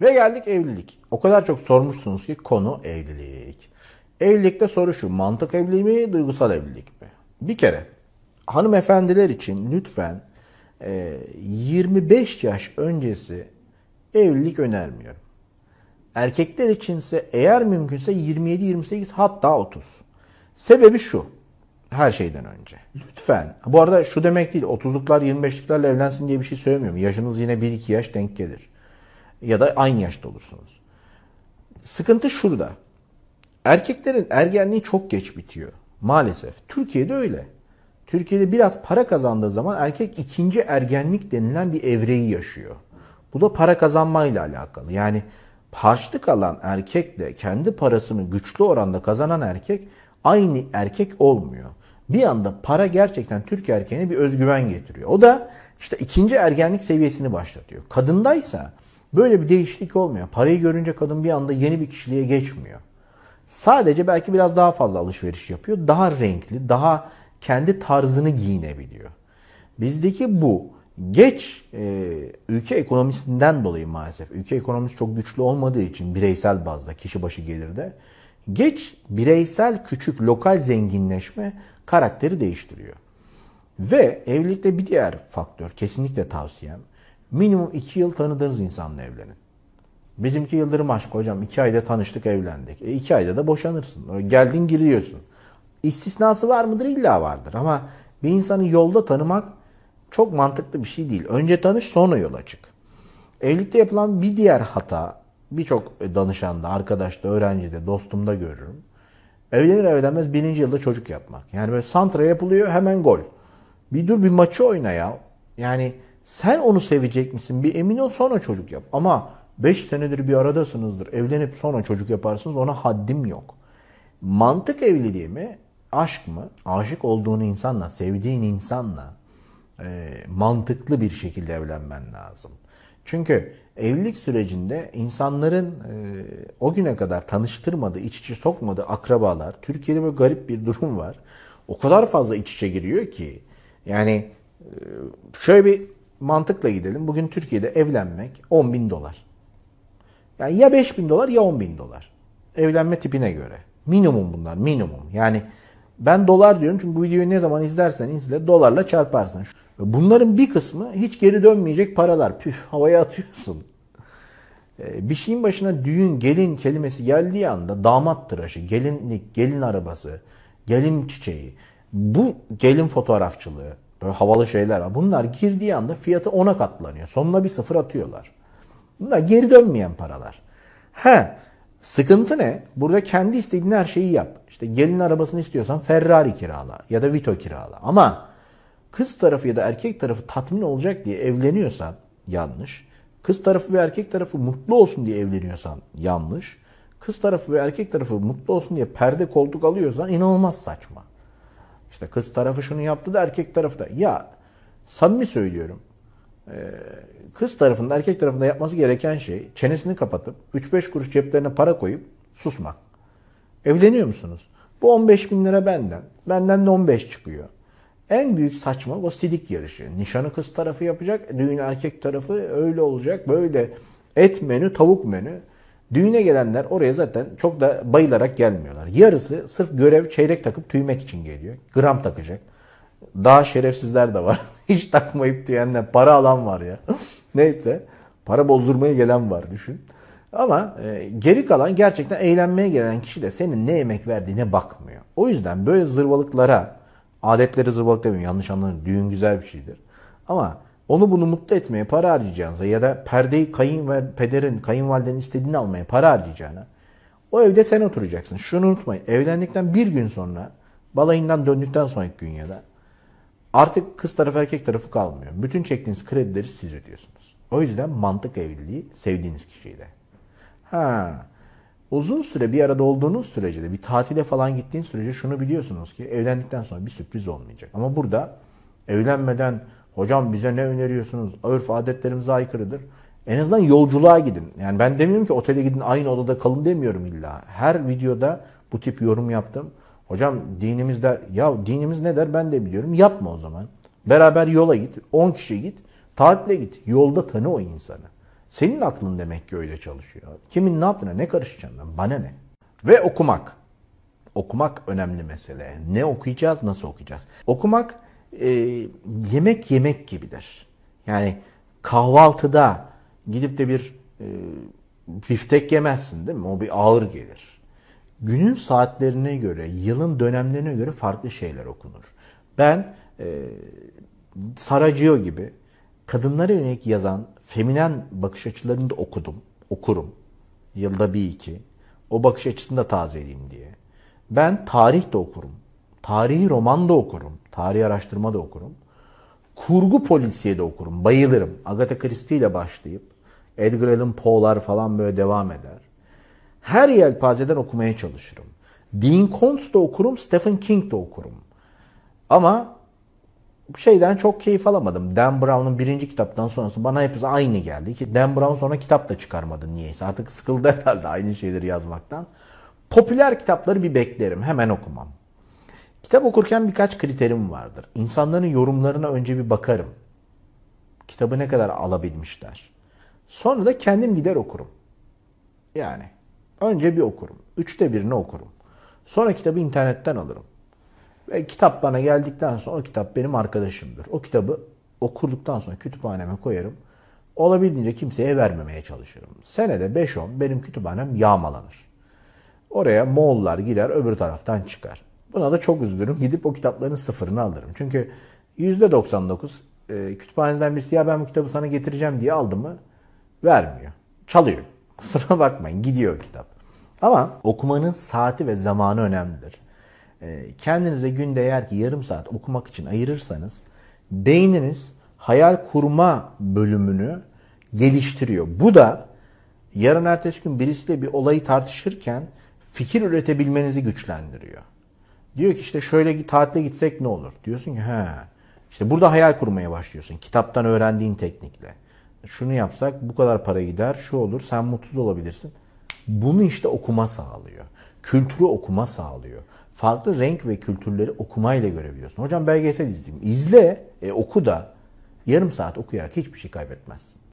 Ve geldik evlilik. O kadar çok sormuşsunuz ki konu evlilik. Evlilikte soru şu. Mantık evliliği mi, duygusal evlilik mi? Bir kere hanımefendiler için lütfen 25 yaş öncesi evlilik önermiyorum. Erkekler içinse eğer mümkünse 27-28 hatta 30. Sebebi şu. Her şeyden önce. Lütfen. Bu arada şu demek değil. 30'luklar 25'liklerle evlensin diye bir şey söylemiyorum. Yaşınız yine 1-2 yaş denk gelir. Ya da aynı yaşta olursunuz. Sıkıntı şurada. Erkeklerin ergenliği çok geç bitiyor. Maalesef. Türkiye'de öyle. Türkiye'de biraz para kazandığı zaman erkek ikinci ergenlik denilen bir evreyi yaşıyor. Bu da para kazanmayla alakalı. Yani harçlık alan erkekle kendi parasını güçlü oranda kazanan erkek aynı erkek olmuyor. Bir anda para gerçekten Türk erkeğine bir özgüven getiriyor. O da işte ikinci ergenlik seviyesini başlatıyor. Kadındaysa böyle bir değişiklik olmuyor. Parayı görünce kadın bir anda yeni bir kişiliğe geçmiyor. Sadece belki biraz daha fazla alışveriş yapıyor. Daha renkli, daha kendi tarzını giyinebiliyor. Bizdeki bu geç e, ülke ekonomisinden dolayı maalesef ülke ekonomisi çok güçlü olmadığı için bireysel bazda kişi başı gelirde geç bireysel küçük lokal zenginleşme karakteri değiştiriyor. Ve evlilikte bir diğer faktör kesinlikle tavsiyem minimum 2 yıl tanıdığınız insanla evlenin. Bizimki Yıldırım aşk hocam 2 ayda tanıştık evlendik. 2 e ayda da boşanırsın. Geldin giriyorsun. İstisnası var mıdır? İlla vardır ama bir insanı yolda tanımak çok mantıklı bir şey değil. Önce tanış sonra yola çık. Evlilikte yapılan bir diğer hata birçok danışanda, arkadaşta, öğrencide, dostumda görürüm. Evlenir evlenmez birinci yılda çocuk yapmak. Yani böyle santra yapılıyor hemen gol. Bir dur bir maçı oyna ya. Yani sen onu sevecek misin? Bir emin ol sonra çocuk yap. Ama 5 senedir bir aradasınızdır. Evlenip sonra çocuk yaparsınız ona haddim yok. Mantık evliliği mi? Aşk mı? Aşık olduğun insanla, sevdiğin insanla e, mantıklı bir şekilde evlenmen lazım. Çünkü evlilik sürecinde insanların e, o güne kadar tanıştırmadığı, iç içe sokmadığı akrabalar, Türkiye'de böyle garip bir durum var. O kadar fazla iç içe giriyor ki yani e, şöyle bir mantıkla gidelim. Bugün Türkiye'de evlenmek 10 bin dolar. Yani ya 5 bin dolar ya 10 bin dolar. Evlenme tipine göre. Minimum bunlar minimum. Yani ben dolar diyorum çünkü bu videoyu ne zaman izlersen izle dolarla çarparsın. Bunların bir kısmı hiç geri dönmeyecek paralar. Püf havaya atıyorsun. Ee, bir şeyin başına düğün, gelin kelimesi geldiği anda damat tıraşı, gelinlik, gelin arabası, gelin çiçeği, bu gelin fotoğrafçılığı, böyle havalı şeyler var. Bunlar girdiği anda fiyatı ona katlanıyor. Sonuna bir sıfır atıyorlar. Bunlar geri dönmeyen paralar. He, sıkıntı ne? Burada kendi istediğin her şeyi yap. İşte gelin arabasını istiyorsan Ferrari kirala ya da Vito kirala. Ama kız tarafı ya da erkek tarafı tatmin olacak diye evleniyorsan yanlış. Kız tarafı ve erkek tarafı mutlu olsun diye evleniyorsan yanlış. Kız tarafı ve erkek tarafı mutlu olsun diye perde koltuk alıyorsan inanılmaz saçma. İşte kız tarafı şunu yaptı da erkek tarafı da. Ya samimi söylüyorum. Kız tarafında erkek tarafında yapması gereken şey çenesini kapatıp 3-5 kuruş ceplerine para koyup susmak. Evleniyor musunuz? Bu 15 bin lira benden. Benden de 15 çıkıyor. En büyük saçma o sidik yarışı. Nişanı kız tarafı yapacak, düğün erkek tarafı öyle olacak. Böyle et menü, tavuk menü. Düğüne gelenler oraya zaten çok da bayılarak gelmiyorlar. Yarısı sırf görev çeyrek takıp tüymek için geliyor. Gram takacak. Daha şerefsizler de var. Hiç takmayıp tüyenler. Para alan var ya. Neyse. Para bozdurmaya gelen var düşün. Ama e, geri kalan gerçekten eğlenmeye gelen kişi de senin ne emek verdiğine bakmıyor. O yüzden böyle zırvalıklara Adetleri zırvalık demiyorum yanlış anlamayın. Düğün güzel bir şeydir. Ama onu bunu mutlu etmeye para harcayacağınıza ya da perdeyi kayın ve pederin, kayınvalidenin istediğini almaya para harcayacağına o evde sen oturacaksın. Şunu unutmayın. Evlendikten bir gün sonra balayından döndükten sonraki gün ya da artık kız tarafı erkek tarafı kalmıyor. Bütün çektiğiniz kredileri siz ödüyorsunuz. O yüzden mantık evliliği sevdiğiniz kişiyle. Ha, uzun süre bir arada olduğunuz sürece de bir tatile falan gittiğin sürece şunu biliyorsunuz ki evlendikten sonra bir sürpriz olmayacak. Ama burada evlenmeden hocam bize ne öneriyorsunuz? Örf adetlerimize aykırıdır. En azından yolculuğa gidin. Yani ben demiyorum ki otele gidin aynı odada kalın demiyorum illa. Her videoda bu tip yorum yaptım. Hocam dinimiz der. Ya dinimiz ne der ben de biliyorum. Yapma o zaman. Beraber yola git. 10 kişi git. Tatile git. Yolda tanı o insanı. Senin aklın demek ki öyle çalışıyor. Kimin ne yaptığına ne karışacaksın ben? Bana ne? Ve okumak. Okumak önemli mesele. Ne okuyacağız, nasıl okuyacağız? Okumak e, yemek yemek gibidir. Yani kahvaltıda gidip de bir e, biftek yemezsin değil mi? O bir ağır gelir. Günün saatlerine göre, yılın dönemlerine göre farklı şeyler okunur. Ben e, Sarajevo gibi kadınlara yönelik yazan feminen bakış açılarını da okudum, okurum. Yılda bir iki. O bakış açısını da tazeleyeyim diye. Ben tarih de okurum. Tarihi roman da okurum. Tarih araştırma da okurum. Kurgu polisiye de okurum. Bayılırım. Agatha Christie ile başlayıp Edgar Allan Poe'lar falan böyle devam eder. Her yelpazeden okumaya çalışırım. Dean Koontz da okurum, Stephen King de okurum. Ama şeyden çok keyif alamadım. Dan Brown'un birinci kitaptan sonrası bana hepsi aynı geldi. ki Dan Brown sonra kitap da çıkarmadı niyeyse. Artık sıkıldı herhalde aynı şeyleri yazmaktan. Popüler kitapları bir beklerim. Hemen okumam. Kitap okurken birkaç kriterim vardır. İnsanların yorumlarına önce bir bakarım. Kitabı ne kadar alabilmişler. Sonra da kendim gider okurum. Yani önce bir okurum. Üçte birini okurum. Sonra kitabı internetten alırım. Ve kitap bana geldikten sonra o kitap benim arkadaşımdır. O kitabı okurduktan sonra kütüphaneme koyarım. Olabildiğince kimseye vermemeye çalışırım. Senede 5-10 benim kütüphanem yağmalanır. Oraya Moğollar gider öbür taraftan çıkar. Buna da çok üzülürüm. Gidip o kitapların sıfırını alırım. Çünkü %99 e, kütüphaneden birisi ya ben bu kitabı sana getireceğim diye aldı mı vermiyor. Çalıyor. Kusura bakmayın gidiyor kitap. Ama okumanın saati ve zamanı önemlidir. E, kendinize günde eğer ki yarım saat okumak için ayırırsanız beyniniz hayal kurma bölümünü geliştiriyor. Bu da yarın ertesi gün birisiyle bir olayı tartışırken fikir üretebilmenizi güçlendiriyor. Diyor ki işte şöyle tatile gitsek ne olur? Diyorsun ki he. İşte burada hayal kurmaya başlıyorsun. Kitaptan öğrendiğin teknikle. Şunu yapsak bu kadar para gider, şu olur, sen mutsuz olabilirsin. Bunu işte okuma sağlıyor. Kültürü okuma sağlıyor. Farklı renk ve kültürleri okumayla görebiliyorsun. Hocam belgesel izleyeyim. İzle, e, oku da. Yarım saat okuyarak hiçbir şey kaybetmezsin.